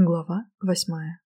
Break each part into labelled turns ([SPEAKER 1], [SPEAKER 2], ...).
[SPEAKER 1] Глава восьмая.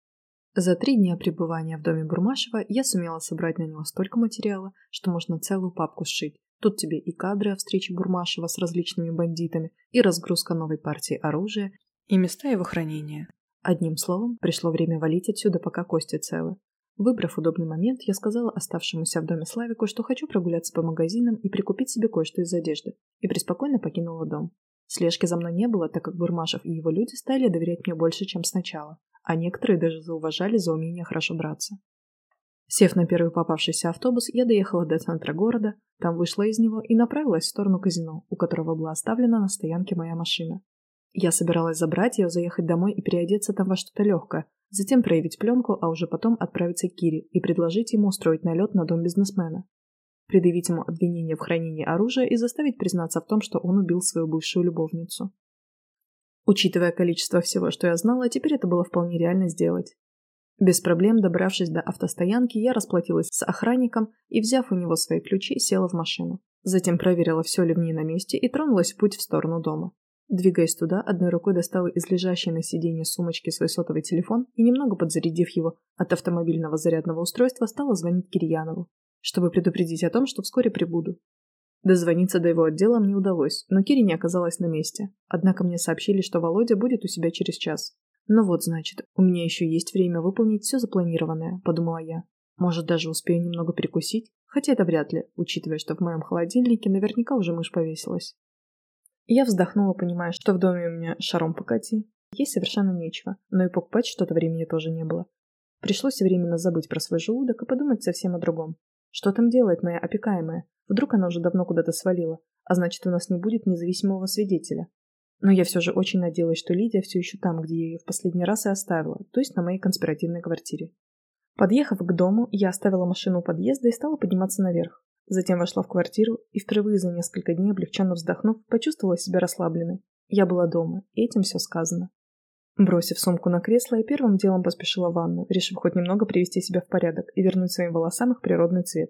[SPEAKER 1] За три дня пребывания в доме Бурмашева я сумела собрать на него столько материала, что можно целую папку сшить. Тут тебе и кадры о встрече Бурмашева с различными бандитами, и разгрузка новой партии оружия, и места его хранения. Одним словом, пришло время валить отсюда, пока кости целы. Выбрав удобный момент, я сказала оставшемуся в доме Славику, что хочу прогуляться по магазинам и прикупить себе кое-что из одежды, и преспокойно покинула дом. Слежки за мной не было, так как Бурмашев и его люди стали доверять мне больше, чем сначала, а некоторые даже зауважали за умение хорошо драться. Сев на первый попавшийся автобус, я доехала до центра города, там вышла из него и направилась в сторону казино, у которого была оставлена на стоянке моя машина. Я собиралась забрать ее, заехать домой и переодеться там во что-то легкое, затем проявить пленку, а уже потом отправиться к Кире и предложить ему устроить налет на дом бизнесмена предъявить ему обвинение в хранении оружия и заставить признаться в том, что он убил свою бывшую любовницу. Учитывая количество всего, что я знала, теперь это было вполне реально сделать. Без проблем, добравшись до автостоянки, я расплатилась с охранником и, взяв у него свои ключи, села в машину. Затем проверила, все ли в ней на месте, и тронулась в путь в сторону дома. Двигаясь туда, одной рукой достала из лежащей на сиденье сумочки свой сотовый телефон и, немного подзарядив его от автомобильного зарядного устройства, стала звонить Кирьянову чтобы предупредить о том, что вскоре прибуду. Дозвониться до его отдела мне удалось, но Кири не оказалась на месте. Однако мне сообщили, что Володя будет у себя через час. Ну вот, значит, у меня еще есть время выполнить все запланированное, подумала я. Может, даже успею немного перекусить? Хотя это вряд ли, учитывая, что в моем холодильнике наверняка уже мышь повесилась. Я вздохнула, понимая, что в доме у меня шаром покати. Есть совершенно нечего, но и покупать что-то времени тоже не было. Пришлось временно забыть про свой желудок и подумать совсем о другом. Что там делает моя опекаемая? Вдруг она уже давно куда-то свалила, а значит, у нас не будет независимого свидетеля. Но я все же очень надеялась, что Лидия все еще там, где я ее в последний раз и оставила, то есть на моей конспиративной квартире. Подъехав к дому, я оставила машину у подъезда и стала подниматься наверх. Затем вошла в квартиру и впервые за несколько дней, облегченно вздохнув, почувствовала себя расслабленной. Я была дома, и этим все сказано. Бросив сумку на кресло, я первым делом поспешила в ванну, решив хоть немного привести себя в порядок и вернуть своим волосам их природный цвет.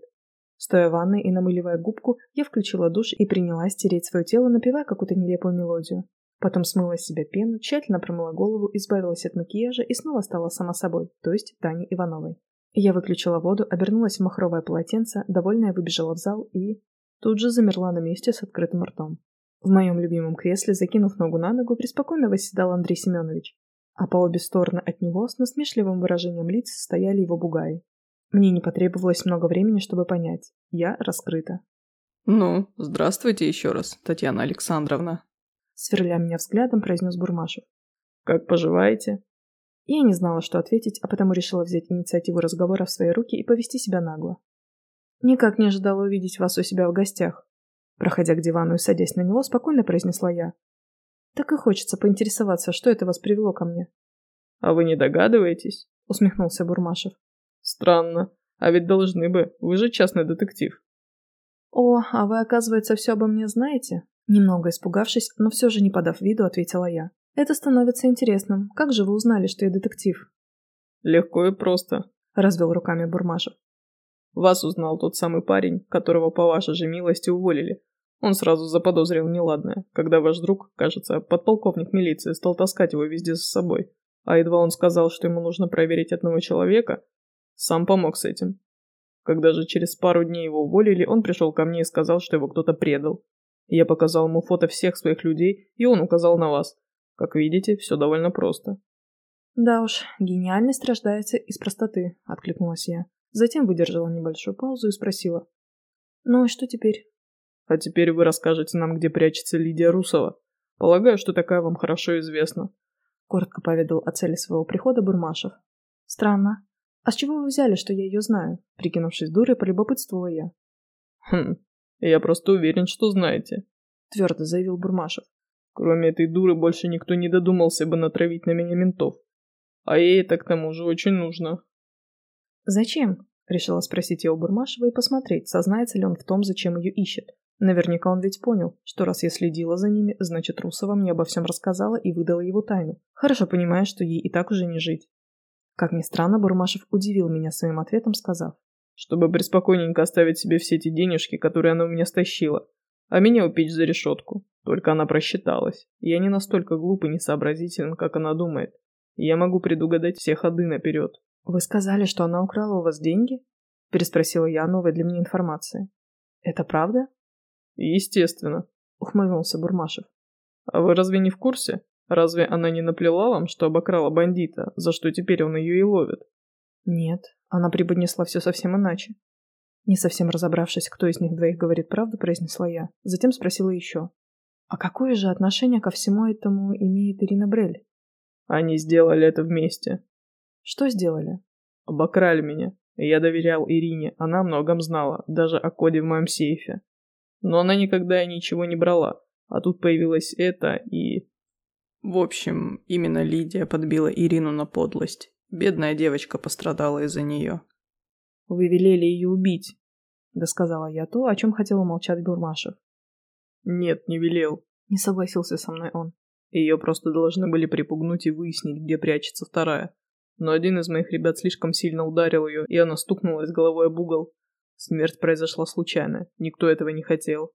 [SPEAKER 1] Стоя в ванной и намыливая губку, я включила душ и принялась тереть свое тело, напевая какую-то нелепую мелодию. Потом смыла с себя пену, тщательно промыла голову, избавилась от макияжа и снова стала сама собой, то есть Таней Ивановой. Я выключила воду, обернулась в махровое полотенце, довольная выбежала в зал и... Тут же замерла на месте с открытым ртом. В моем любимом кресле, закинув ногу на ногу, преспокойно восседал Андрей Семенович, а по обе стороны от него с насмешливым выражением лиц стояли его бугаи. Мне не потребовалось много времени, чтобы понять. Я раскрыта.
[SPEAKER 2] «Ну, здравствуйте еще раз, Татьяна Александровна»,
[SPEAKER 1] сверля меня взглядом, произнес Бурмашев.
[SPEAKER 2] «Как поживаете?»
[SPEAKER 1] Я не знала, что ответить, а потому решила взять инициативу разговора в свои руки и повести себя нагло. «Никак не ожидала увидеть вас у себя в гостях», Проходя к дивану и садясь на него, спокойно произнесла я. Так и хочется поинтересоваться, что это вас привело ко мне.
[SPEAKER 2] А вы не догадываетесь?
[SPEAKER 1] Усмехнулся Бурмашев.
[SPEAKER 2] Странно. А ведь должны бы. Вы же частный детектив.
[SPEAKER 1] О, а вы, оказывается, все обо мне знаете? Немного испугавшись, но все же не подав виду, ответила я. Это становится интересным. Как же вы узнали, что я детектив?
[SPEAKER 2] Легко и просто.
[SPEAKER 1] Развел руками Бурмашев.
[SPEAKER 2] Вас узнал тот самый парень, которого по вашей же милости уволили. Он сразу заподозрил неладное, когда ваш друг, кажется, подполковник милиции, стал таскать его везде с собой. А едва он сказал, что ему нужно проверить одного человека, сам помог с этим. Когда же через пару дней его уволили, он пришел ко мне и сказал, что его кто-то предал. Я показал ему фото всех своих людей, и он указал на вас. Как видите, все довольно просто.
[SPEAKER 1] Да уж, гениальность рождается из простоты, откликнулась я. Затем выдержала небольшую паузу и спросила. Ну и что теперь?
[SPEAKER 2] А теперь вы расскажете нам, где прячется Лидия Русова. Полагаю, что такая вам хорошо известна.
[SPEAKER 1] Коротко поведал о цели своего прихода Бурмашев. Странно. А с чего вы взяли, что я ее знаю? Прикинувшись дурой, полюбопытствовала я.
[SPEAKER 2] Хм, я просто уверен, что знаете.
[SPEAKER 1] Твердо заявил Бурмашев.
[SPEAKER 2] Кроме этой дуры больше никто не додумался бы натравить на меня ментов. А ей это к тому же очень нужно.
[SPEAKER 1] Зачем? Решила спросить я у Бурмашева и посмотреть, сознается ли он в том, зачем ее ищет. Наверняка он ведь понял, что раз я следила за ними, значит Русова мне обо всем рассказала и выдала его тайну, хорошо понимая, что ей и так уже не жить. Как ни странно, Бурмашев удивил меня своим ответом, сказав.
[SPEAKER 2] Чтобы преспокойненько оставить себе все эти денежки, которые она у меня стащила, а меня упечь за решетку. Только она просчиталась. Я не настолько глуп и несообразителен, как она думает. Я могу предугадать все ходы наперед.
[SPEAKER 1] Вы сказали, что она украла у вас деньги? Переспросила я новой для меня информации. Это правда?
[SPEAKER 2] Естественно,
[SPEAKER 1] ухмыльнулся Бурмашев.
[SPEAKER 2] А вы разве не в курсе? Разве она не наплела вам, что обокрала бандита, за что теперь он ее и ловит?
[SPEAKER 1] Нет, она преподнесла все совсем иначе. Не совсем разобравшись, кто из них двоих говорит правду, произнесла я. Затем спросила еще. А какое же отношение ко всему этому имеет Ирина Брель?
[SPEAKER 2] Они сделали это вместе.
[SPEAKER 1] Что сделали?
[SPEAKER 2] Обокрали меня. Я доверял Ирине, она многом знала, даже о коде в моем сейфе. Но она никогда ничего не брала, а тут появилось это и...
[SPEAKER 3] В общем, именно Лидия подбила Ирину на подлость. Бедная девочка пострадала из-за нее.
[SPEAKER 1] «Вы велели ее убить», — досказала я то, о чем хотел умолчать Бурмашев.
[SPEAKER 2] «Нет, не велел», —
[SPEAKER 1] не согласился со мной он.
[SPEAKER 2] Ее просто должны были припугнуть и выяснить, где прячется вторая. Но один из моих ребят слишком сильно ударил ее, и она стукнулась головой об угол. Смерть произошла случайно, никто этого не хотел.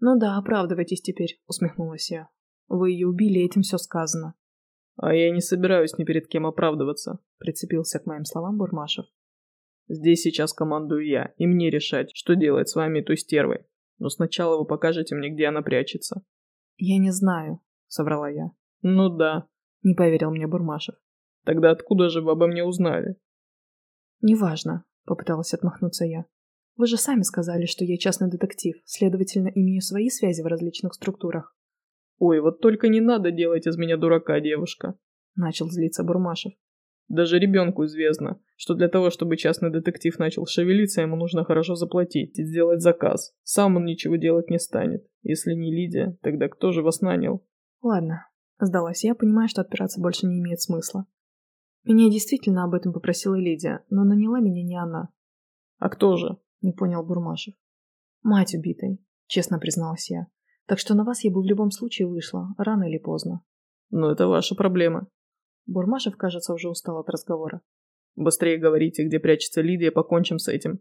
[SPEAKER 1] «Ну да, оправдывайтесь теперь», — усмехнулась я. «Вы ее убили, этим все сказано».
[SPEAKER 2] «А я не собираюсь ни перед кем оправдываться», — прицепился к моим словам Бурмашев. «Здесь сейчас командую я, и мне решать, что делать с вами той стервой. Но сначала вы покажете мне, где она прячется».
[SPEAKER 1] «Я не знаю», — соврала я.
[SPEAKER 2] «Ну да», —
[SPEAKER 1] не поверил мне Бурмашев.
[SPEAKER 2] «Тогда откуда же вы обо мне узнали?»
[SPEAKER 1] «Неважно», — попыталась отмахнуться я. «Вы же сами сказали, что я частный детектив, следовательно, имею свои связи в различных структурах».
[SPEAKER 2] «Ой, вот только не надо делать из меня дурака, девушка», —
[SPEAKER 1] начал злиться Бурмашев.
[SPEAKER 2] Даже ребенку известно, что для того, чтобы частный детектив начал шевелиться, ему нужно хорошо заплатить и сделать заказ. Сам он ничего делать не станет. Если не Лидия, тогда кто же вас нанял?
[SPEAKER 1] Ладно, сдалась я, понимая, что отпираться больше не имеет смысла. Меня действительно об этом попросила Лидия, но наняла меня не она.
[SPEAKER 2] А кто же?
[SPEAKER 1] Не понял Бурмашев. Мать убитой, честно призналась я. Так что на вас я бы в любом случае вышла, рано или поздно.
[SPEAKER 2] Но это ваша проблема.
[SPEAKER 1] Бурмашев, кажется, уже устал от разговора.
[SPEAKER 2] «Быстрее говорите, где прячется Лидия, покончим с этим.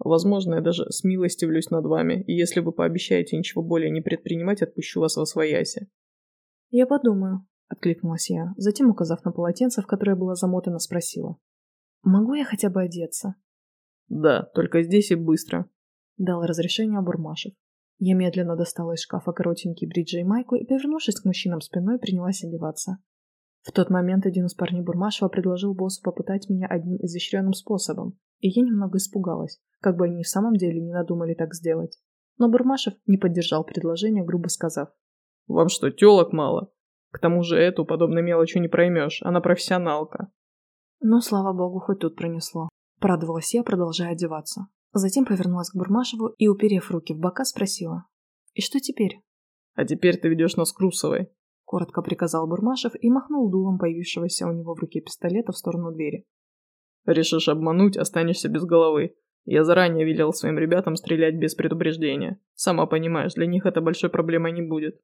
[SPEAKER 2] Возможно, я даже с милостивлюсь над вами, и если вы пообещаете ничего более не предпринимать, отпущу вас во свояси».
[SPEAKER 1] «Я подумаю», — откликнулась я, затем, указав на полотенце, в которое была замотана, спросила. «Могу я хотя бы одеться?»
[SPEAKER 2] «Да, только здесь и быстро», —
[SPEAKER 1] дал разрешение Бурмашев. Я медленно достала из шкафа коротенький бриджи и майку и, повернувшись к мужчинам спиной, принялась одеваться. В тот момент один из парней Бурмашева предложил боссу попытать меня одним изощренным способом, и я немного испугалась, как бы они в самом деле не надумали так сделать. Но Бурмашев не поддержал предложение, грубо сказав.
[SPEAKER 2] «Вам что, телок мало? К тому же эту подобной мелочью не проймешь, она профессионалка».
[SPEAKER 1] Ну, слава богу, хоть тут пронесло. Порадовалась я, продолжая одеваться. Затем повернулась к Бурмашеву и, уперев руки в бока, спросила. «И что теперь?»
[SPEAKER 2] «А теперь ты ведешь нас к Русовой
[SPEAKER 1] коротко приказал Бурмашев и махнул дулом появившегося у него в руке пистолета в сторону двери.
[SPEAKER 2] «Решишь обмануть, останешься без головы. Я заранее велел своим ребятам стрелять без предупреждения. Сама понимаешь, для них это большой проблемой не будет».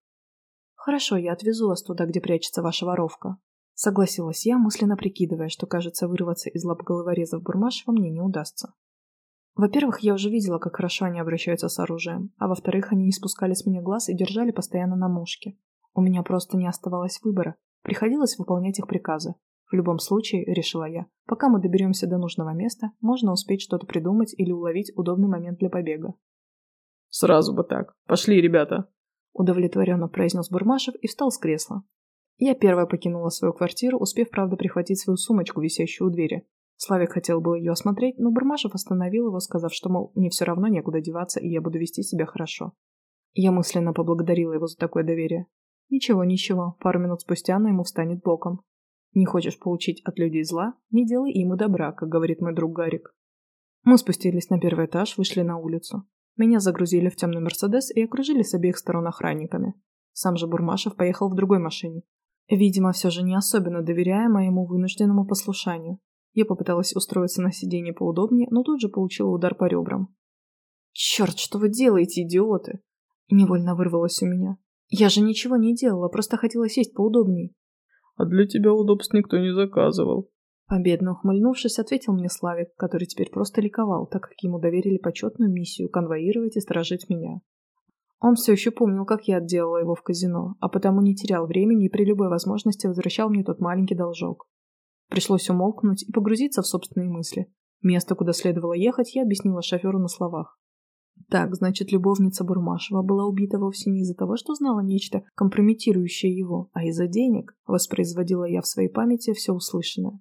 [SPEAKER 1] «Хорошо, я отвезу вас туда, где прячется ваша воровка». Согласилась я, мысленно прикидывая, что, кажется, вырваться из лап головорезов Бурмашева мне не удастся. Во-первых, я уже видела, как хорошо они обращаются с оружием, а во-вторых, они не спускали с меня глаз и держали постоянно на мушке. У меня просто не оставалось выбора. Приходилось выполнять их приказы. В любом случае, решила я, пока мы доберемся до нужного места, можно успеть что-то придумать или уловить удобный момент для побега.
[SPEAKER 2] «Сразу бы так. Пошли, ребята!»
[SPEAKER 1] Удовлетворенно произнес Бурмашев и встал с кресла. Я первая покинула свою квартиру, успев, правда, прихватить свою сумочку, висящую у двери. Славик хотел было ее осмотреть, но Бурмашев остановил его, сказав, что, мол, мне все равно некуда деваться, и я буду вести себя хорошо. Я мысленно поблагодарила его за такое доверие. Ничего, ничего, пару минут спустя она ему встанет боком. Не хочешь получить от людей зла? Не делай им и добра, как говорит мой друг Гарик. Мы спустились на первый этаж, вышли на улицу. Меня загрузили в темный Мерседес и окружили с обеих сторон охранниками. Сам же Бурмашев поехал в другой машине. Видимо, все же не особенно доверяя моему вынужденному послушанию. Я попыталась устроиться на сиденье поудобнее, но тут же получила удар по ребрам. «Черт, что вы делаете, идиоты!» Невольно вырвалось у меня. Я же ничего не делала, просто хотела сесть поудобней.
[SPEAKER 2] А для тебя удобств никто не заказывал.
[SPEAKER 1] Победно ухмыльнувшись, ответил мне Славик, который теперь просто ликовал, так как ему доверили почетную миссию конвоировать и сторожить меня. Он все еще помнил, как я отделала его в казино, а потому не терял времени и при любой возможности возвращал мне тот маленький должок. Пришлось умолкнуть и погрузиться в собственные мысли. Место, куда следовало ехать, я объяснила шоферу на словах. Так, значит, любовница Бурмашева была убита вовсе не из-за того, что знала нечто, компрометирующее его, а из-за денег, воспроизводила я в своей памяти все услышанное.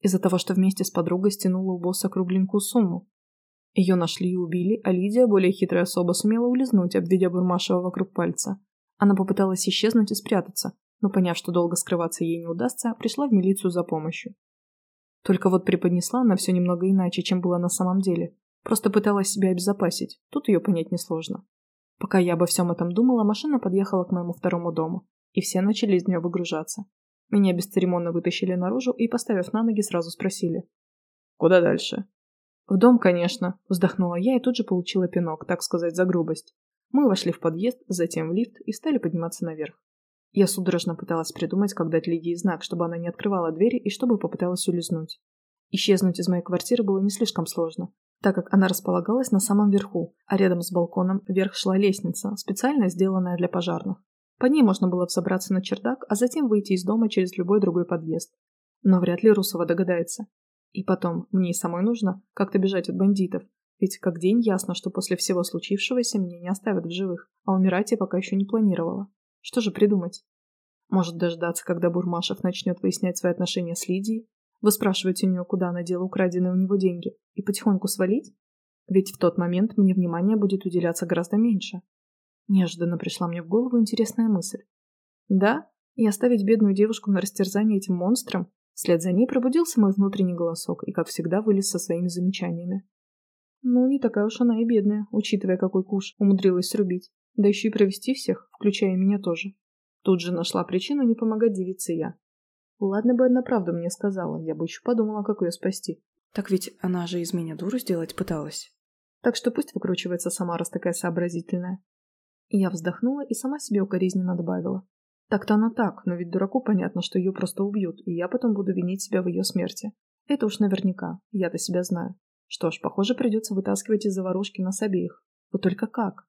[SPEAKER 1] Из-за того, что вместе с подругой стянула у босса кругленькую сумму. Ее нашли и убили, а Лидия, более хитрая особа, сумела улизнуть, обведя Бурмашева вокруг пальца. Она попыталась исчезнуть и спрятаться, но, поняв, что долго скрываться ей не удастся, пришла в милицию за помощью. Только вот преподнесла она все немного иначе, чем было на самом деле. Просто пыталась себя обезопасить. Тут ее понять несложно. Пока я обо всем этом думала, машина подъехала к моему второму дому, и все начали из нее выгружаться. Меня бесцеремонно вытащили наружу и, поставив на ноги, сразу спросили.
[SPEAKER 2] «Куда дальше?»
[SPEAKER 1] «В дом, конечно», – вздохнула я и тут же получила пинок, так сказать, за грубость. Мы вошли в подъезд, затем в лифт и стали подниматься наверх. Я судорожно пыталась придумать, как дать Лидии знак, чтобы она не открывала двери и чтобы попыталась улизнуть. Исчезнуть из моей квартиры было не слишком сложно, так как она располагалась на самом верху, а рядом с балконом вверх шла лестница, специально сделанная для пожарных. По ней можно было взобраться на чердак, а затем выйти из дома через любой другой подъезд. Но вряд ли Русова догадается. И потом, мне самой нужно как-то бежать от бандитов, ведь как день ясно, что после всего случившегося меня не оставят в живых, а умирать я пока еще не планировала. Что же придумать? Может дождаться, когда Бурмашев начнет выяснять свои отношения с Лидией, выспрашивать у нее, куда она дела украденные у него деньги, и потихоньку свалить? Ведь в тот момент мне внимание будет уделяться гораздо меньше. Неожиданно пришла мне в голову интересная мысль. Да, и оставить бедную девушку на растерзание этим монстром? Вслед за ней пробудился мой внутренний голосок и, как всегда, вылез со своими замечаниями. Ну, не такая уж она и бедная, учитывая, какой куш умудрилась срубить. Да еще и провести всех, включая меня тоже. Тут же нашла причину не помогать девице я. Ладно бы одна правда мне сказала, я бы еще подумала, как ее спасти.
[SPEAKER 3] Так ведь она же из меня дуру сделать пыталась.
[SPEAKER 1] Так что пусть выкручивается сама, раз такая сообразительная. Я вздохнула и сама себе укоризненно добавила. Так-то она так, но ведь дураку понятно, что ее просто убьют, и я потом буду винить себя в ее смерти. Это уж наверняка, я-то себя знаю. Что ж, похоже, придется вытаскивать из заварушки нас обеих. Вот только как?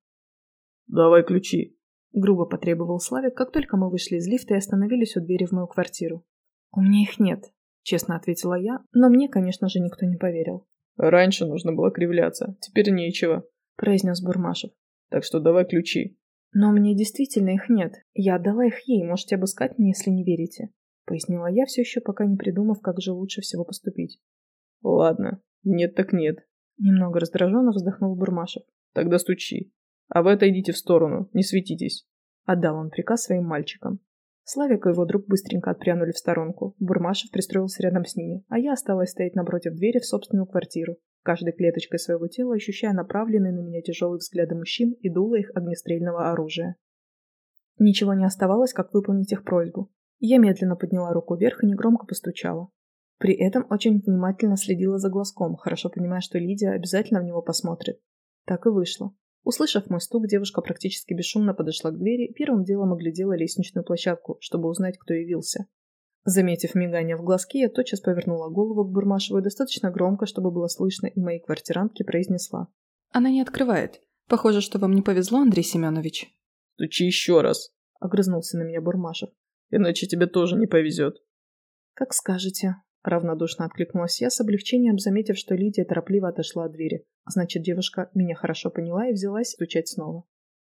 [SPEAKER 2] «Давай ключи», —
[SPEAKER 1] грубо потребовал Славик, как только мы вышли из лифта и остановились у двери в мою квартиру. «У меня их нет», — честно ответила я, но мне, конечно же, никто не поверил.
[SPEAKER 2] «Раньше нужно было кривляться, теперь нечего», —
[SPEAKER 1] произнес Бурмашев.
[SPEAKER 2] Так что давай ключи.
[SPEAKER 1] Но меня действительно их нет. Я отдала их ей, можете обыскать меня, если не верите. Пояснила я, все еще пока не придумав, как же лучше всего поступить.
[SPEAKER 2] Ладно, нет так нет.
[SPEAKER 1] Немного раздраженно вздохнул Бурмашев.
[SPEAKER 2] Тогда стучи. А вы отойдите в сторону, не светитесь.
[SPEAKER 1] Отдал он приказ своим мальчикам. Славик и его друг быстренько отпрянули в сторонку. Бурмашев пристроился рядом с ними, а я осталась стоять напротив двери в собственную квартиру, каждой клеточкой своего тела ощущая направленные на меня тяжелые взгляды мужчин и дуло их огнестрельного оружия. Ничего не оставалось, как выполнить их просьбу. Я медленно подняла руку вверх и негромко постучала. При этом очень внимательно следила за глазком, хорошо понимая, что Лидия обязательно в него посмотрит. Так и вышло. Услышав мой стук, девушка практически бесшумно подошла к двери и первым делом оглядела лестничную площадку, чтобы узнать, кто явился. Заметив мигание в глазки, я тотчас повернула голову к Бурмашеву достаточно громко, чтобы было слышно, и моей квартирантке произнесла.
[SPEAKER 3] «Она не открывает. Похоже, что вам не повезло, Андрей Семенович».
[SPEAKER 2] «Стучи еще раз», —
[SPEAKER 1] огрызнулся на меня Бурмашев.
[SPEAKER 2] «Иначе тебе тоже не повезет».
[SPEAKER 1] «Как скажете», — равнодушно откликнулась я с облегчением, заметив, что Лидия торопливо отошла от двери. Значит, девушка меня хорошо поняла и взялась стучать снова.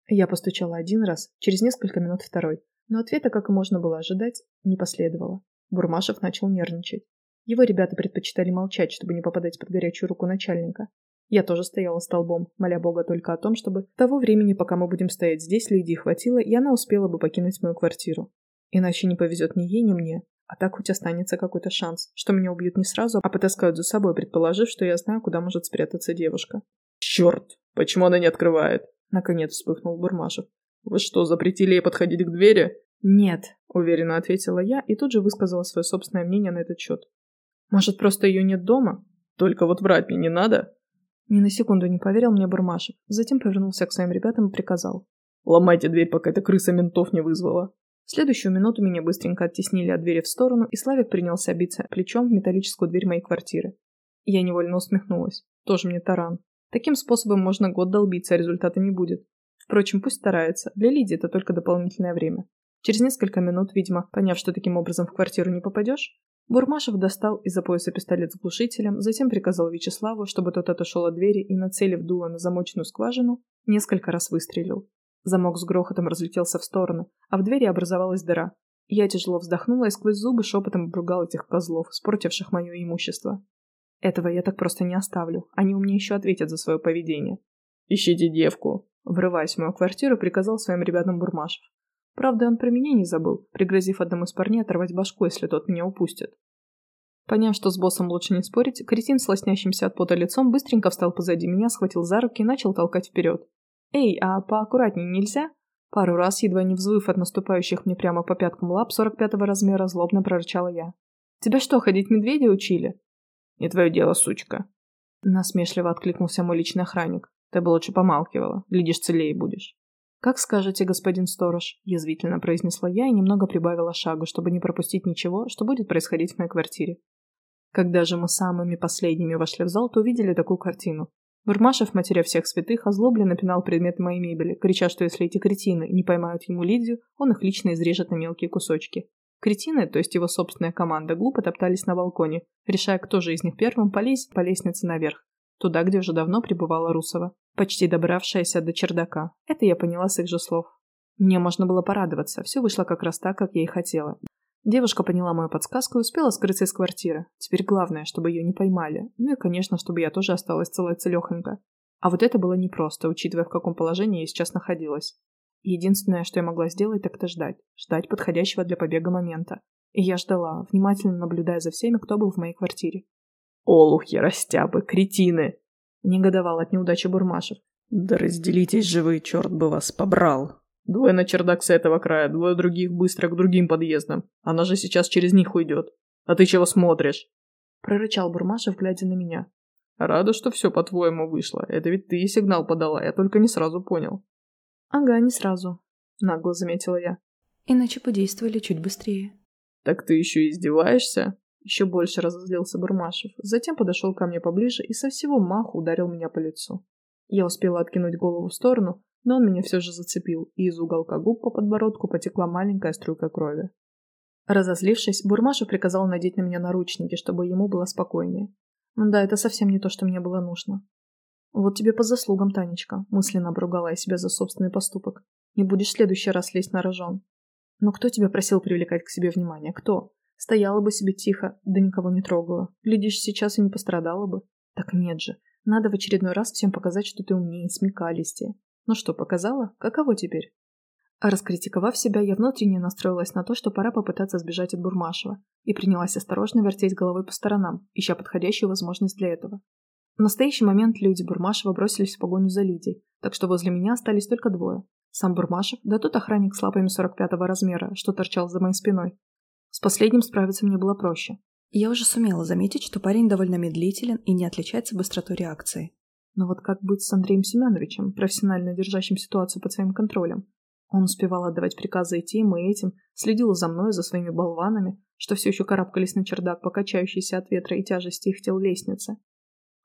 [SPEAKER 1] Я постучала один раз, через несколько минут второй. Но ответа, как и можно было ожидать, не последовало. Бурмашев начал нервничать. Его ребята предпочитали молчать, чтобы не попадать под горячую руку начальника. Я тоже стояла столбом, моля Бога только о том, чтобы того времени, пока мы будем стоять здесь, Лидии хватило, и она успела бы покинуть мою квартиру. Иначе не повезет ни ей, ни мне, а так хоть останется какой-то шанс, что меня убьют не сразу, а потаскают за собой, предположив, что я знаю, куда может спрятаться девушка.
[SPEAKER 2] «Черт! Почему она не открывает?»
[SPEAKER 1] Наконец вспыхнул Бурмашев.
[SPEAKER 2] «Вы что, запретили ей подходить к двери?»
[SPEAKER 1] «Нет», — уверенно ответила я и тут же высказала свое собственное мнение на этот счет. «Может, просто ее нет дома?
[SPEAKER 2] Только вот врать мне не надо?»
[SPEAKER 1] Ни на секунду не поверил мне Бурмашев, затем повернулся к своим ребятам и приказал.
[SPEAKER 2] «Ломайте дверь, пока эта крыса ментов не вызвала».
[SPEAKER 1] В следующую минуту меня быстренько оттеснили от двери в сторону, и Славик принялся биться плечом в металлическую дверь моей квартиры. Я невольно усмехнулась. Тоже мне таран. Таким способом можно год долбиться, а результата не будет. Впрочем, пусть старается. Для Лидии это только дополнительное время. Через несколько минут, видимо, поняв, что таким образом в квартиру не попадешь, Бурмашев достал из-за пояса пистолет с глушителем, затем приказал Вячеславу, чтобы тот отошел от двери и, нацелив дуло на замочную скважину, несколько раз выстрелил. Замок с грохотом разлетелся в сторону, а в двери образовалась дыра. Я тяжело вздохнула и сквозь зубы шепотом обругал этих козлов, спортивших мое имущество. Этого я так просто не оставлю. Они у меня еще ответят за свое поведение.
[SPEAKER 2] «Ищите девку!»
[SPEAKER 1] Врываясь в мою квартиру, приказал своим ребятам Бурмашев. Правда, он про меня не забыл, пригрозив одному из парней оторвать башку, если тот меня упустит. Поняв, что с боссом лучше не спорить, кретин с лоснящимся от пота лицом быстренько встал позади меня, схватил за руки и начал толкать вперед. «Эй, а поаккуратнее нельзя?» Пару раз, едва не взвыв от наступающих мне прямо по пяткам лап 45-го размера, злобно прорычала я. «Тебя что, ходить медведя учили?»
[SPEAKER 2] «Не твое дело, сучка!»
[SPEAKER 1] Насмешливо откликнулся мой личный охранник. «Ты бы лучше помалкивала. Глядишь, целее будешь». «Как скажете, господин сторож», – язвительно произнесла я и немного прибавила шагу, чтобы не пропустить ничего, что будет происходить в моей квартире. Когда же мы самыми последними вошли в зал, то увидели такую картину. Бурмашев, матеря всех святых, озлобленно пинал предметы моей мебели, крича, что если эти кретины не поймают ему Лидию, он их лично изрежет на мелкие кусочки. Кретины, то есть его собственная команда, глупо топтались на балконе, решая, кто же из них первым полезет по лестнице наверх, туда, где уже давно пребывала Русова почти добравшаяся до чердака. Это я поняла с их же слов. Мне можно было порадоваться, все вышло как раз так, как я и хотела. Девушка поняла мою подсказку и успела скрыться из квартиры. Теперь главное, чтобы ее не поймали. Ну и, конечно, чтобы я тоже осталась целая целехонька. А вот это было непросто, учитывая, в каком положении я сейчас находилась. Единственное, что я могла сделать, так это ждать. Ждать подходящего для побега момента. И я ждала, внимательно наблюдая за всеми, кто был в моей квартире.
[SPEAKER 2] «Олухи, растябы, кретины!»
[SPEAKER 1] Негодовал от неудачи Бурмашев.
[SPEAKER 3] «Да разделитесь же вы, черт бы вас побрал!»
[SPEAKER 2] «Двое на чердак с этого края, двое других быстро к другим подъездам. Она же сейчас через них уйдет. А ты чего смотришь?»
[SPEAKER 1] Прорычал Бурмашев, глядя на меня.
[SPEAKER 2] «Рада, что все по-твоему вышло. Это ведь ты сигнал подала, я только не сразу понял».
[SPEAKER 1] «Ага, не сразу», — нагло заметила я. «Иначе подействовали чуть быстрее».
[SPEAKER 2] «Так ты еще издеваешься?»
[SPEAKER 1] Еще больше разозлился Бурмашев. Затем подошел ко мне поближе и со всего маху ударил меня по лицу. Я успела откинуть голову в сторону, но он меня все же зацепил, и из уголка губ по подбородку потекла маленькая струйка крови. Разозлившись, Бурмашев приказал надеть на меня наручники, чтобы ему было спокойнее. Да, это совсем не то, что мне было нужно. «Вот тебе по заслугам, Танечка», — мысленно обругала я себя за собственный поступок. «Не будешь в следующий раз лезть на рожон». «Но кто тебя просил привлекать к себе внимание? Кто? Стояла бы себе тихо, да никого не трогала. Глядишь, сейчас и не пострадала бы. Так нет же. Надо в очередной раз всем показать, что ты умнее, смекалистее. Ну что, показала? Каково теперь? А раскритиковав себя, я внутренне настроилась на то, что пора попытаться сбежать от Бурмашева, и принялась осторожно вертеть головой по сторонам, ища подходящую возможность для этого. В настоящий момент люди Бурмашева бросились в погоню за Лидией, так что возле меня остались только двое. Сам Бурмашев, да тот охранник с лапами 45-го размера, что торчал за моей спиной, с последним справиться мне было проще. Я уже сумела заметить, что парень довольно медлителен и не отличается быстротой реакции. Но вот как быть с Андреем Семеновичем, профессионально держащим ситуацию под своим контролем? Он успевал отдавать приказы и тем, и этим, следил за мной, за своими болванами, что все еще карабкались на чердак, покачающийся от ветра и тяжести их тел лестницы.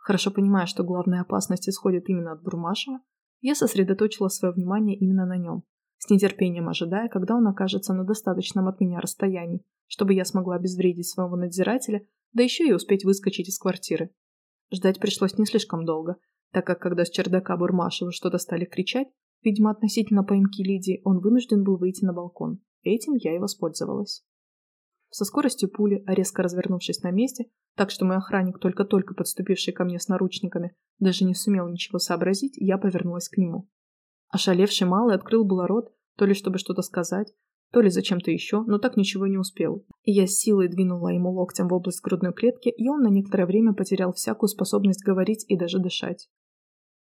[SPEAKER 1] Хорошо понимая, что главная опасность исходит именно от Бурмашева, я сосредоточила свое внимание именно на нем, с нетерпением ожидая, когда он окажется на достаточном от меня расстоянии, чтобы я смогла обезвредить своего надзирателя, да еще и успеть выскочить из квартиры. Ждать пришлось не слишком долго, так как когда с чердака Бурмашева что-то стали кричать, видимо, относительно поимки Лидии, он вынужден был выйти на балкон. Этим я и воспользовалась. Со скоростью пули, резко развернувшись на месте, так что мой охранник, только-только подступивший ко мне с наручниками, даже не сумел ничего сообразить, я повернулась к нему. Ошалевший малый открыл было рот, то ли чтобы что-то сказать, то ли зачем-то еще, но так ничего не успел. И я с силой двинула ему локтем в область грудной клетки, и он на некоторое время потерял всякую способность говорить и даже дышать.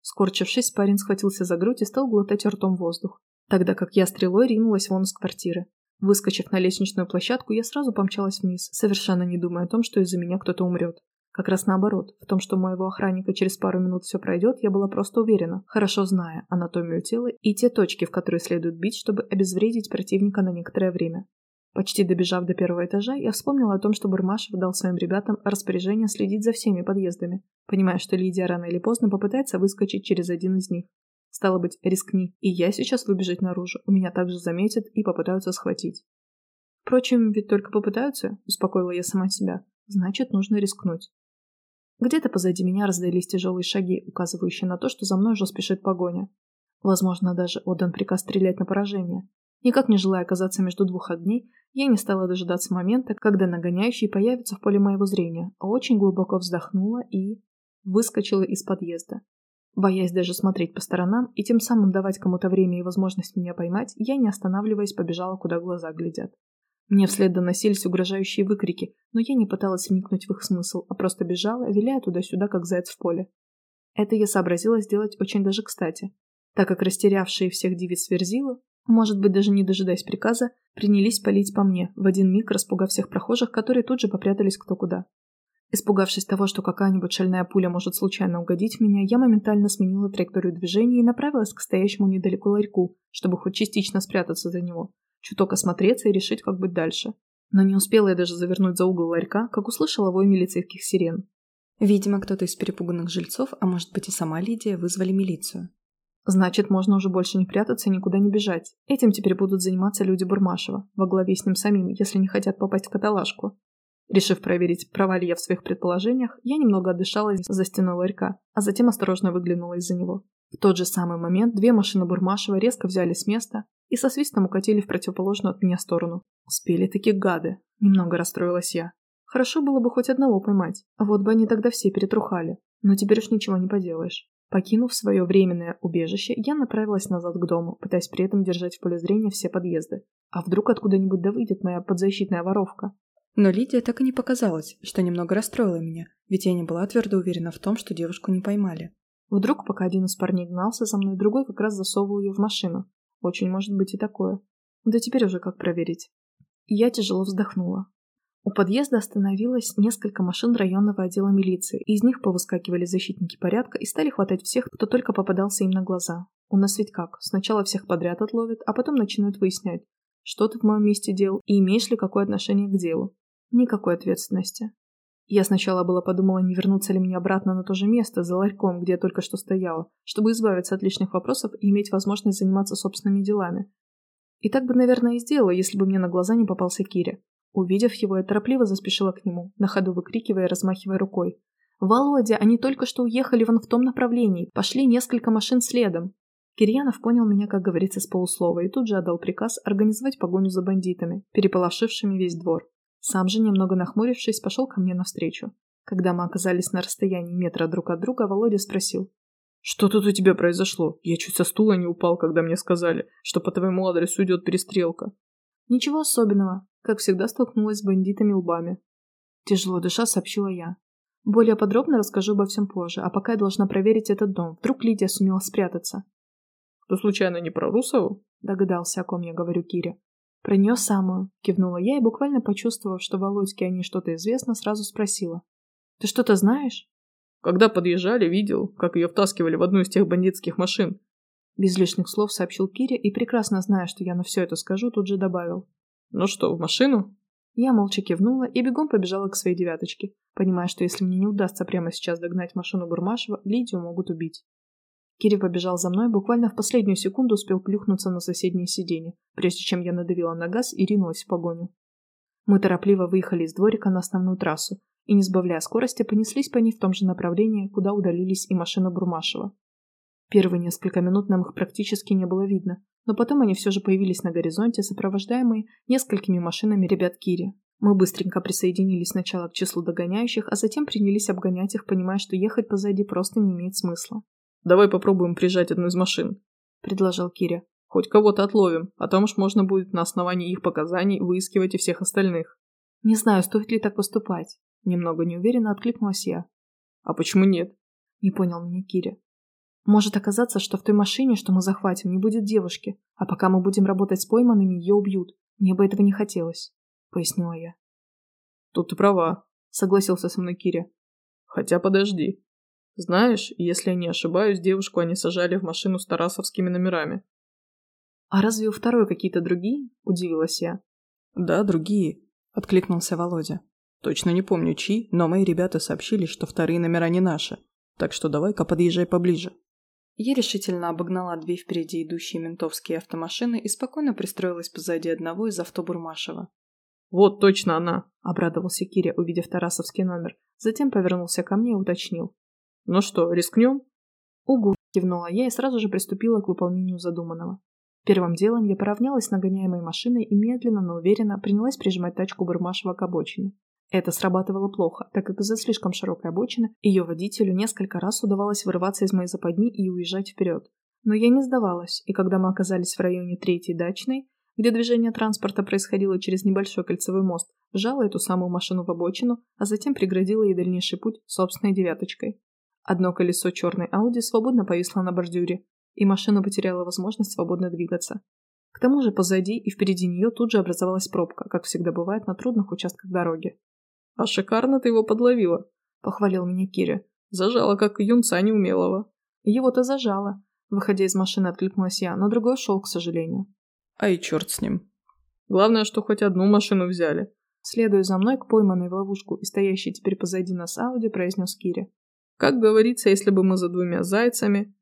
[SPEAKER 1] Скорчившись, парень схватился за грудь и стал глотать ртом воздух, тогда как я стрелой ринулась вон из квартиры. Выскочив на лестничную площадку, я сразу помчалась вниз, совершенно не думая о том, что из-за меня кто-то умрет. Как раз наоборот, в том, что моего охранника через пару минут все пройдет, я была просто уверена, хорошо зная анатомию тела и те точки, в которые следует бить, чтобы обезвредить противника на некоторое время. Почти добежав до первого этажа, я вспомнила о том, что Бурмашев дал своим ребятам распоряжение следить за всеми подъездами, понимая, что Лидия рано или поздно попытается выскочить через один из них. Стало быть, рискни, и я сейчас выбежать наружу, у меня также заметят и попытаются схватить. Впрочем, ведь только попытаются, успокоила я сама себя. Значит, нужно рискнуть. Где-то позади меня раздались тяжелые шаги, указывающие на то, что за мной уже спешит погоня. Возможно, даже отдан приказ стрелять на поражение. Никак не желая оказаться между двух огней, я не стала дожидаться момента, когда нагоняющий появится в поле моего зрения, а очень глубоко вздохнула и... выскочила из подъезда. Боясь даже смотреть по сторонам и тем самым давать кому-то время и возможность меня поймать, я, не останавливаясь, побежала, куда глаза глядят. Мне вслед доносились угрожающие выкрики, но я не пыталась вникнуть в их смысл, а просто бежала, виляя туда-сюда, как заяц в поле. Это я сообразила сделать очень даже кстати, так как растерявшие всех девиц верзилы, может быть, даже не дожидаясь приказа, принялись палить по мне, в один миг распугав всех прохожих, которые тут же попрятались кто куда. Испугавшись того, что какая-нибудь шальная пуля может случайно угодить в меня, я моментально сменила траекторию движения и направилась к стоящему недалеко ларьку, чтобы хоть частично спрятаться за него, чуток осмотреться и решить, как быть дальше. Но не успела я даже завернуть за угол ларька, как услышала вой милицейских сирен.
[SPEAKER 4] Видимо, кто-то из перепуганных жильцов, а может быть и сама Лидия, вызвали милицию.
[SPEAKER 1] Значит, можно уже больше не прятаться и никуда не бежать. Этим теперь будут заниматься люди Бурмашева, во главе с ним самим, если не хотят попасть в каталажку. Решив проверить, права ли я в своих предположениях, я немного отдышалась за стеной ларька, а затем осторожно выглянула из-за него. В тот же самый момент две машины Бурмашева резко взяли с места и со свистом укатили в противоположную от меня сторону. Успели такие гады. Немного расстроилась я. Хорошо было бы хоть одного поймать, а вот бы они тогда все перетрухали. Но теперь уж ничего не поделаешь. Покинув свое временное убежище, я направилась назад к дому, пытаясь при этом держать в поле зрения все подъезды. А вдруг откуда-нибудь да выйдет моя подзащитная воровка?
[SPEAKER 4] Но Лидия так и не показалась, что немного расстроила меня, ведь я не была твердо уверена в том, что девушку не поймали.
[SPEAKER 1] Вдруг, пока один из парней гнался за мной, другой как раз засовывал ее в машину. Очень может быть и такое. Да теперь уже как проверить. Я тяжело вздохнула. У подъезда остановилось несколько машин районного отдела милиции, из них повыскакивали защитники порядка и стали хватать всех, кто только попадался им на глаза. У нас ведь как, сначала всех подряд отловят, а потом начинают выяснять, что ты в моем месте делал и имеешь ли какое отношение к делу. Никакой ответственности. Я сначала было подумала, не вернуться ли мне обратно на то же место, за ларьком, где я только что стояла, чтобы избавиться от лишних вопросов и иметь возможность заниматься собственными делами. И так бы, наверное, и сделала, если бы мне на глаза не попался Киря. Увидев его, я торопливо заспешила к нему, на ходу выкрикивая и размахивая рукой. «Володя, они только что уехали вон в том направлении, пошли несколько машин следом». Кирьянов понял меня, как говорится, с полуслова, и тут же отдал приказ организовать погоню за бандитами, переполошившими весь двор. Сам же, немного нахмурившись, пошел ко мне навстречу. Когда мы оказались на расстоянии метра друг от друга, Володя спросил.
[SPEAKER 2] «Что тут у тебя произошло? Я чуть со стула не упал, когда мне сказали, что по твоему адресу идет перестрелка».
[SPEAKER 1] «Ничего особенного как всегда столкнулась с бандитами лбами. Тяжело дыша сообщила я. Более подробно расскажу обо всем позже, а пока я должна проверить этот дом. Вдруг Лидия сумела спрятаться.
[SPEAKER 2] Кто случайно не про Русову?
[SPEAKER 1] Догадался, о ком я говорю Кире. Про нее самую, кивнула я и, буквально почувствовав, что Володьке о ней что-то известно, сразу спросила. Ты что-то знаешь?
[SPEAKER 2] Когда подъезжали, видел, как ее втаскивали в одну из тех бандитских машин.
[SPEAKER 1] Без лишних слов сообщил Кире и, прекрасно зная, что я на все это скажу, тут же добавил.
[SPEAKER 2] «Ну что, в машину?»
[SPEAKER 1] Я молча кивнула и бегом побежала к своей девяточке, понимая, что если мне не удастся прямо сейчас догнать машину Бурмашева, Лидию могут убить. Кири побежал за мной, буквально в последнюю секунду успел плюхнуться на соседнее сиденье, прежде чем я надавила на газ и ринулась в погоню. Мы торопливо выехали из дворика на основную трассу и, не сбавляя скорости, понеслись по ней в том же направлении, куда удалились и машина Бурмашева. Первые несколько минут нам их практически не было видно, но потом они все же появились на горизонте, сопровождаемые несколькими машинами ребят Кири. Мы быстренько присоединились сначала к числу догоняющих, а затем принялись обгонять их, понимая, что ехать позади просто не имеет смысла.
[SPEAKER 2] «Давай попробуем прижать одну из машин», — предложил Киря. «Хоть кого-то отловим, а там уж можно будет на основании их показаний выискивать и всех остальных».
[SPEAKER 1] «Не знаю, стоит ли так поступать», — немного неуверенно откликнулась я.
[SPEAKER 2] «А почему нет?»
[SPEAKER 1] — не понял меня Киря. Может оказаться, что в той машине, что мы захватим, не будет девушки, а пока мы будем работать с пойманными, ее убьют. Мне бы этого не хотелось», — пояснила я.
[SPEAKER 2] «Тут ты права», — согласился со мной Киря. «Хотя подожди. Знаешь, если я не ошибаюсь, девушку они сажали в машину с тарасовскими номерами».
[SPEAKER 1] «А разве у второй какие-то другие?» — удивилась я.
[SPEAKER 3] «Да, другие», — откликнулся Володя. «Точно не помню чьи, но мои ребята сообщили, что вторые номера не наши. Так что давай-ка подъезжай поближе».
[SPEAKER 4] Я решительно обогнала две впереди идущие ментовские автомашины и спокойно пристроилась позади одного из авто Бурмашева.
[SPEAKER 2] Вот точно она!»
[SPEAKER 1] – обрадовался Киря, увидев Тарасовский номер. Затем повернулся ко мне и уточнил.
[SPEAKER 2] «Ну что, рискнем?»
[SPEAKER 1] «Угу!» – кивнула я и сразу же приступила к выполнению задуманного. Первым делом я поравнялась с нагоняемой машиной и медленно, но уверенно принялась прижимать тачку Бурмашева к обочине. Это срабатывало плохо, так как из-за слишком широкой обочины ее водителю несколько раз удавалось вырываться из моей западни и уезжать вперед. Но я не сдавалась, и когда мы оказались в районе третьей дачной, где движение транспорта происходило через небольшой кольцевой мост, вжала эту самую машину в обочину, а затем преградила ей дальнейший путь собственной девяточкой. Одно колесо черной Ауди свободно повисло на бордюре, и машина потеряла возможность свободно двигаться. К тому же позади и впереди нее тут же образовалась пробка, как всегда бывает на трудных участках дороги.
[SPEAKER 2] «А шикарно ты его подловила», — похвалил меня Киря. «Зажала, как юнца неумелого».
[SPEAKER 1] «Его-то зажала». Выходя из машины, откликнулась я, но другой шел, к сожалению.
[SPEAKER 2] «А и черт с ним. Главное, что хоть одну машину взяли».
[SPEAKER 1] Следуя за мной к пойманной в ловушку и стоящей теперь позади нас Ауди, произнес Киря.
[SPEAKER 2] «Как говорится, если бы мы за двумя зайцами...»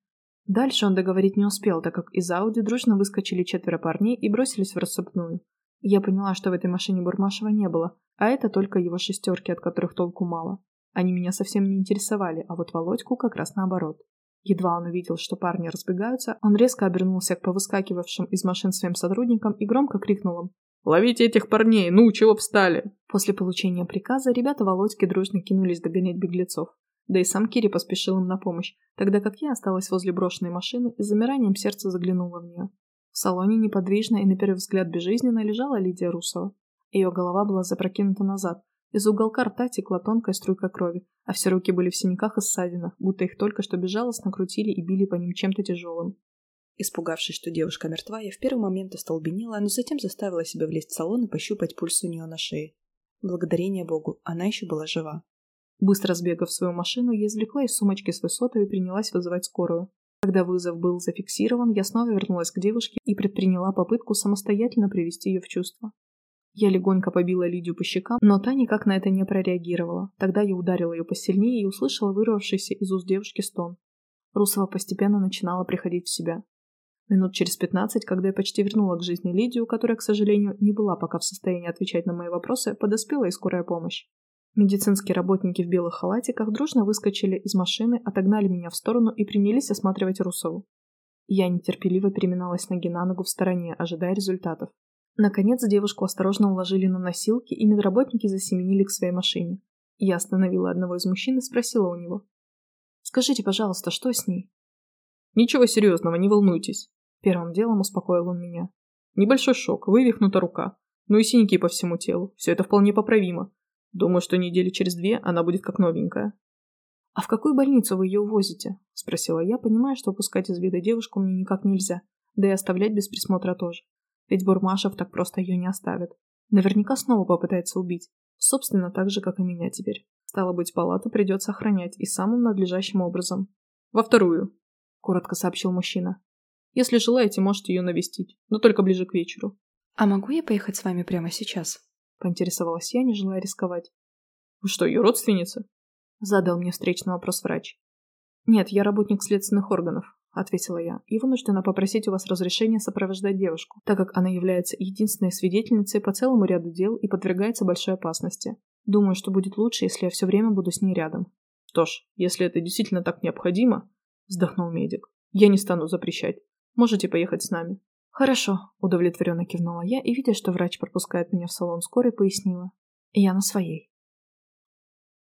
[SPEAKER 1] Дальше он договорить не успел, так как из Ауди дружно выскочили четверо парней и бросились в рассыпную. Я поняла, что в этой машине Бурмашева не было, а это только его шестерки, от которых толку мало. Они меня совсем не интересовали, а вот Володьку как раз наоборот. Едва он увидел, что парни разбегаются, он резко обернулся к повыскакивавшим из машин своим сотрудникам и громко крикнул им
[SPEAKER 2] «Ловите этих парней! Ну, чего встали?»
[SPEAKER 1] После получения приказа ребята Володьки дружно кинулись догонять беглецов. Да и сам Кири поспешил им на помощь, тогда как я осталась возле брошенной машины и замиранием сердца заглянула в нее. В салоне неподвижно и на первый взгляд безжизненно лежала Лидия Русова. Ее голова была запрокинута назад, из уголка рта текла тонкая струйка крови, а все руки были в синяках и ссадинах, будто их только что безжалостно крутили и били по ним чем-то тяжелым.
[SPEAKER 4] Испугавшись, что девушка мертва, я в первый момент остолбенела, но затем заставила себя влезть в салон и пощупать пульс у нее на шее. Благодарение Богу, она еще была жива.
[SPEAKER 1] Быстро сбегав в свою машину, я извлекла из сумочки свой сотовый и принялась вызывать скорую. Когда вызов был зафиксирован, я снова вернулась к девушке и предприняла попытку самостоятельно привести ее в чувство. Я легонько побила Лидию по щекам, но та никак на это не прореагировала. Тогда я ударила ее посильнее и услышала вырвавшийся из уст девушки стон. Русова постепенно начинала приходить в себя. Минут через пятнадцать, когда я почти вернула к жизни Лидию, которая, к сожалению, не была пока в состоянии отвечать на мои вопросы, подоспела и скорая помощь. Медицинские работники в белых халатиках дружно выскочили из машины, отогнали меня в сторону и принялись осматривать Русову. Я нетерпеливо переминалась ноги на ногу в стороне, ожидая результатов. Наконец девушку осторожно уложили на носилки, и медработники засеменили к своей машине. Я остановила одного из мужчин и спросила у него. «Скажите, пожалуйста, что с ней?»
[SPEAKER 2] «Ничего серьезного, не волнуйтесь».
[SPEAKER 1] Первым делом успокоил он меня.
[SPEAKER 2] «Небольшой шок, вывихнута рука. Ну и синяки по всему телу. Все это вполне поправимо. Думаю, что недели через две она будет как новенькая.
[SPEAKER 1] «А в какую больницу вы ее увозите?» – спросила я, понимая, что упускать из вида девушку мне никак нельзя, да и оставлять без присмотра тоже. Ведь Бурмашев так просто ее не оставит. Наверняка снова попытается убить. Собственно, так же, как и меня теперь. Стало быть, палату придется охранять и самым надлежащим образом.
[SPEAKER 2] «Во вторую», –
[SPEAKER 1] коротко сообщил мужчина. «Если желаете, можете ее навестить, но только ближе к вечеру».
[SPEAKER 4] «А могу я поехать с вами прямо сейчас?»
[SPEAKER 1] Поинтересовалась я, не желая рисковать.
[SPEAKER 2] «Вы что, ее родственница?»
[SPEAKER 1] Задал мне встречный вопрос врач. «Нет, я работник следственных органов», — ответила я, «и вынуждена попросить у вас разрешения сопровождать девушку, так как она является единственной свидетельницей по целому ряду дел и подвергается большой опасности. Думаю, что будет лучше, если я все время буду с ней рядом».
[SPEAKER 2] «Что ж, если это действительно так необходимо», — вздохнул медик, — «я не стану запрещать. Можете поехать с нами».
[SPEAKER 1] «Хорошо», — удовлетворенно кивнула я и, видя, что врач пропускает меня в салон скорой, пояснила. «Я на своей».